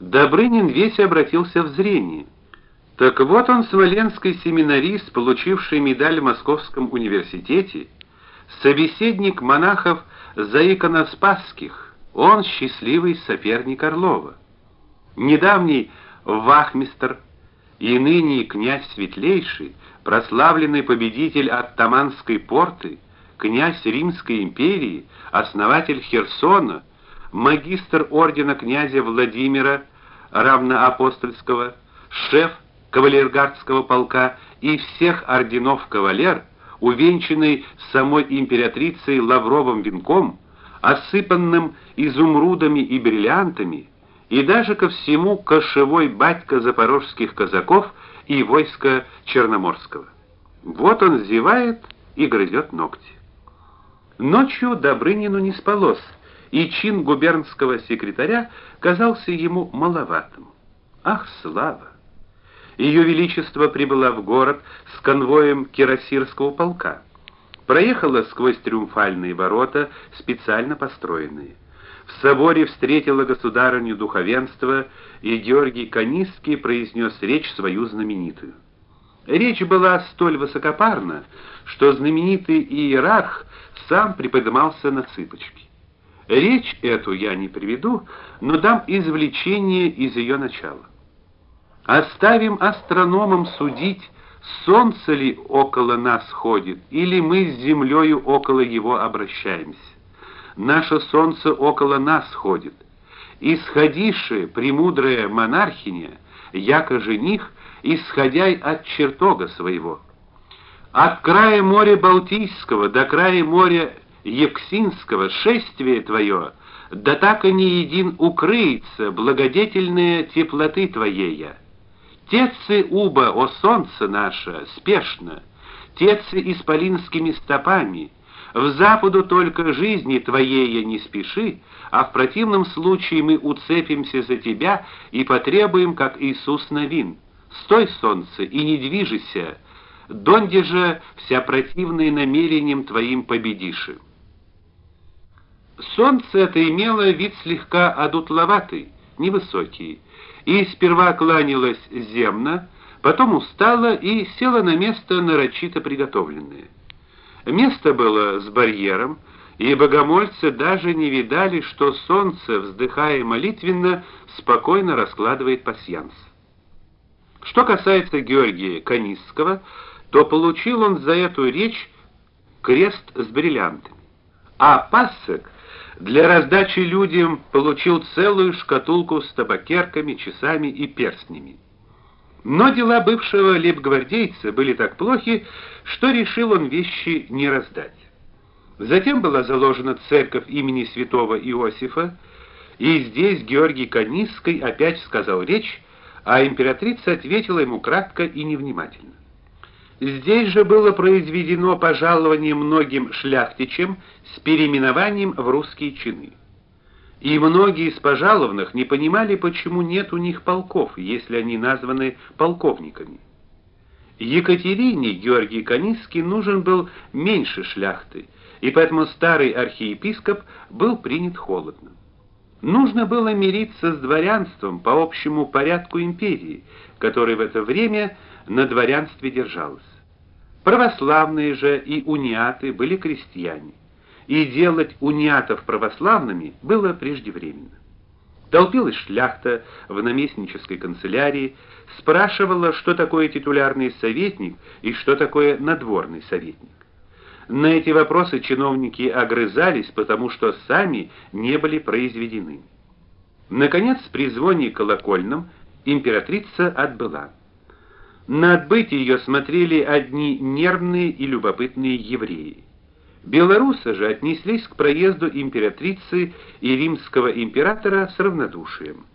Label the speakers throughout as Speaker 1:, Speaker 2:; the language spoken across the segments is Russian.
Speaker 1: Добрынин весь обратился в зрение. Так вот он, смоленский семинарист, получивший медаль в Московском университете, собеседник монахов заиконоспасских, он счастливый соперник Орлова. Недавний вахмистр и ныне князь Светлейший, прославленный победитель от Таманской порты, князь Римской империи, основатель Херсона, магистр ордена князя Владимира равноапостольского, шеф кавалергардского полка и всех орденов кавалер, увенчанный самой императрицей лавровым венком, осыпанным изумрудами и бриллиантами, и даже ко всему кошевой батька запорожских казаков и войска Черноморского. Вот он зевает и грызет ногти. Ночью Добрынину не спалось и чин губернского секретаря казался ему маловатым. Ах, слава! Ее величество прибыла в город с конвоем кирасирского полка. Проехала сквозь триумфальные ворота, специально построенные. В соборе встретила государыню духовенство, и Георгий Канистский произнес речь свою знаменитую. Речь была столь высокопарна, что знаменитый иерарх сам приподнимался на цыпочки. Речь эту я не приведу, но дам извлечение из ее начала. Оставим астрономам судить, солнце ли около нас ходит, или мы с землею около его обращаемся. Наше солнце около нас ходит. Исходише, премудрая монархиня, яко жених, исходяй от чертога своего. От края моря Балтийского до края моря Евксинского шествие твое, да так и не един укрыется благодетельные теплоты твоея. Тецы уба, о солнце наше, спешно, тецы исполинскими стопами, в западу только жизни твоей не спеши, а в противном случае мы уцепимся за тебя и потребуем, как Иисус Навин. Стой, солнце, и не движися, донде же вся противные намерениям твоим победишь. Солнце это имело вид слегка одутловатый, невысокий, и сперва кланялось земно, потом устало и село на место нарочито приготовленное. Место было с барьером, и богомольцы даже не видали, что солнце, вздыхая молитвенно, спокойно раскладывает пасьянс. Что касается Георгия Канистского, то получил он за эту речь крест с бриллиантами. А Пассек для раздачи людям получил целую шкатулку с табакерками, часами и перстнями. Но дела бывшего лейб-гвардейца были так плохи, что решил он вещи не раздать. Затем была заложена церковь имени святого Иосифа, и здесь Георгий Канисский опять сказал речь, а императрица ответила ему кратко и невнимательно. Здесь же было произведено пожалование многим шляхтичам с переименованием в русские чины. И многие из пожалованных не понимали, почему нет у них полков, если они названы полковниками. Екатерине Георгий Каницкий нужен был меньше шляхты, и поэтому старый архиепископ был принят холодно. Нужно было мириться с дворянством по общему порядку империи, который в это время на дворянстве держалось. Православные же и униаты были крестьяне, и делать униатов православными было преждевременно. Толпилась шляхта в наместнической канцелярии, спрашивала, что такое титулярный советник и что такое надворный советник. На эти вопросы чиновники огрызались, потому что сами не были произведены. Наконец, при звоне колокольном императрица отбыла. На отбытие ее смотрели одни нервные и любопытные евреи. Белорусы же отнеслись к проезду императрицы и римского императора с равнодушием.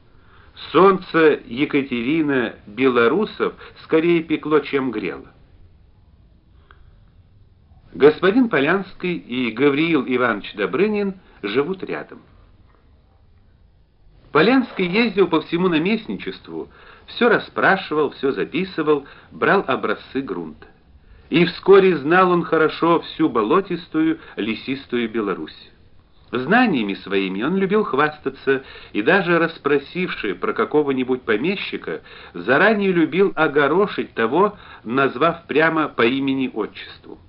Speaker 1: Солнце Екатерина белорусов скорее пекло, чем грело. Господин Полянский и Гавриил Иванович Добрынин живут рядом. Полянский ездил по всему наместничеству, все расспрашивал, все записывал, брал образцы грунта. И вскоре знал он хорошо всю болотистую, лесистую Беларусь. Знаниями своими он любил хвастаться, и даже расспросивший про какого-нибудь помещика, заранее любил огорошить того, назвав прямо по имени-отчеству.